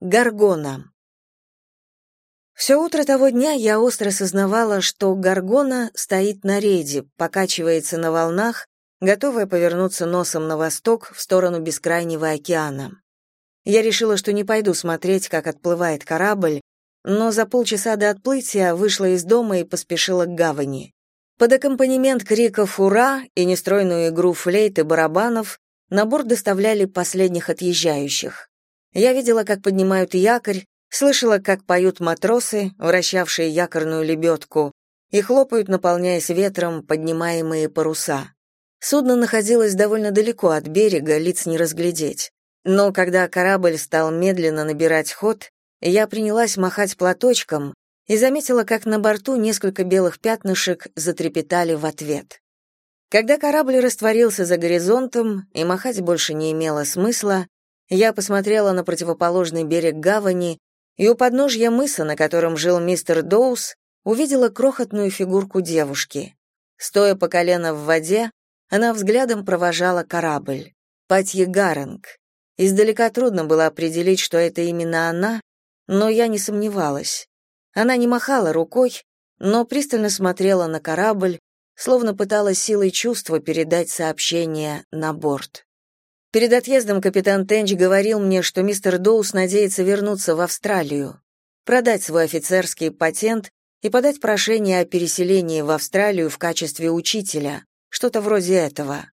Гаргона. Все утро того дня я остро сознавала, что Гаргона стоит на рейде, покачивается на волнах, готовая повернуться носом на восток в сторону бескрайнего океана. Я решила, что не пойду смотреть, как отплывает корабль, но за полчаса до отплытия вышла из дома и поспешила к гавани. Под аккомпанемент криков «Ура!» и нестройную игру флейт и барабанов на борт доставляли последних отъезжающих. Я видела, как поднимают якорь, слышала, как поют матросы, вращавшие якорную лебедку, и хлопают, наполняясь ветром, поднимаемые паруса. Судно находилось довольно далеко от берега, лиц не разглядеть. Но когда корабль стал медленно набирать ход, я принялась махать платочком и заметила, как на борту несколько белых пятнышек затрепетали в ответ. Когда корабль растворился за горизонтом и махать больше не имело смысла, я посмотрела на противоположный берег гавани и у подножья мыса, на котором жил мистер Доус, увидела крохотную фигурку девушки. Стоя по колено в воде, она взглядом провожала корабль. Патье Гаранг. Издалека трудно было определить, что это именно она, но я не сомневалась. Она не махала рукой, но пристально смотрела на корабль, словно пыталась силой чувства передать сообщение на борт. Перед отъездом капитан Тенч говорил мне, что мистер Доус надеется вернуться в Австралию, продать свой офицерский патент и подать прошение о переселении в Австралию в качестве учителя, что-то вроде этого.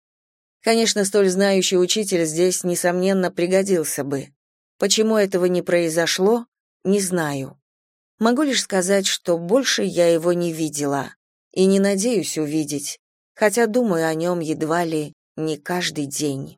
Конечно, столь знающий учитель здесь, несомненно, пригодился бы. Почему этого не произошло, не знаю. Могу лишь сказать, что больше я его не видела и не надеюсь увидеть, хотя думаю о нем едва ли не каждый день.